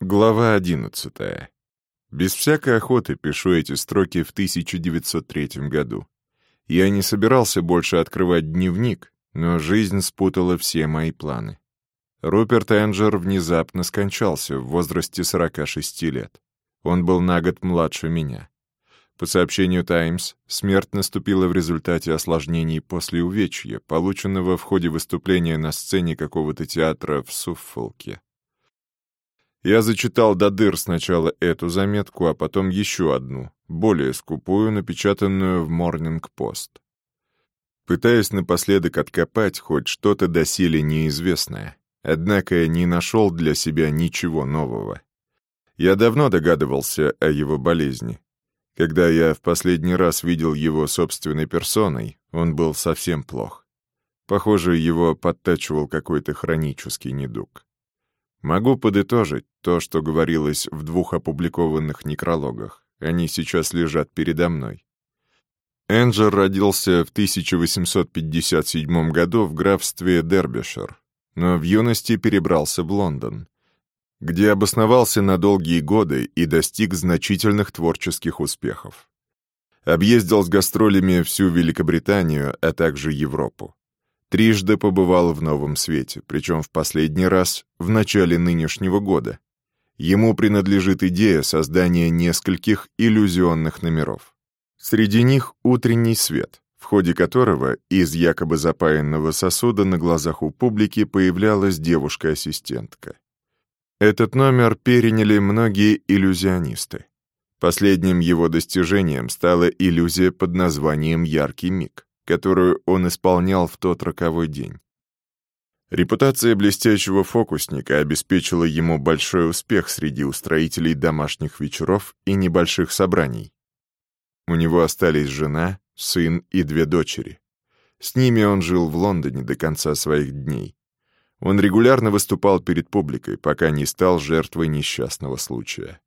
Глава 11. Без всякой охоты пишу эти строки в 1903 году. Я не собирался больше открывать дневник, но жизнь спутала все мои планы. Руперт Энджер внезапно скончался в возрасте 46 лет. Он был на год младше меня. По сообщению «Таймс», смерть наступила в результате осложнений после увечья, полученного в ходе выступления на сцене какого-то театра в Суффолке. Я зачитал до дыр сначала эту заметку, а потом еще одну, более скупую, напечатанную в Морнинг-Пост. Пытаясь напоследок откопать хоть что-то доселе неизвестное, однако не нашел для себя ничего нового. Я давно догадывался о его болезни. Когда я в последний раз видел его собственной персоной, он был совсем плох. Похоже, его подтачивал какой-то хронический недуг. Могу подытожить то, что говорилось в двух опубликованных некрологах. Они сейчас лежат передо мной. Энджер родился в 1857 году в графстве Дербишир, но в юности перебрался в Лондон, где обосновался на долгие годы и достиг значительных творческих успехов. Объездил с гастролями всю Великобританию, а также Европу. Трижды побывал в Новом Свете, причем в последний раз в начале нынешнего года. Ему принадлежит идея создания нескольких иллюзионных номеров. Среди них «Утренний свет», в ходе которого из якобы запаянного сосуда на глазах у публики появлялась девушка-ассистентка. Этот номер переняли многие иллюзионисты. Последним его достижением стала иллюзия под названием «Яркий миг» которую он исполнял в тот роковой день. Репутация блестящего фокусника обеспечила ему большой успех среди устроителей домашних вечеров и небольших собраний. У него остались жена, сын и две дочери. С ними он жил в Лондоне до конца своих дней. Он регулярно выступал перед публикой, пока не стал жертвой несчастного случая.